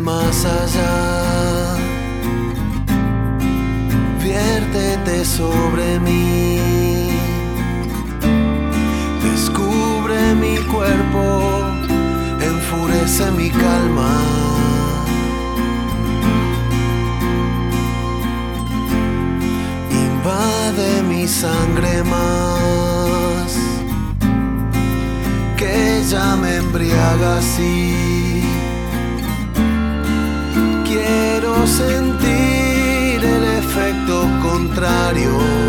más allá. Viértete sobre mí. Descubre mi cuerpo, enfurece mi calma. Invade mi sangre más, que ya me embriaga así. Sentir el efecto contrario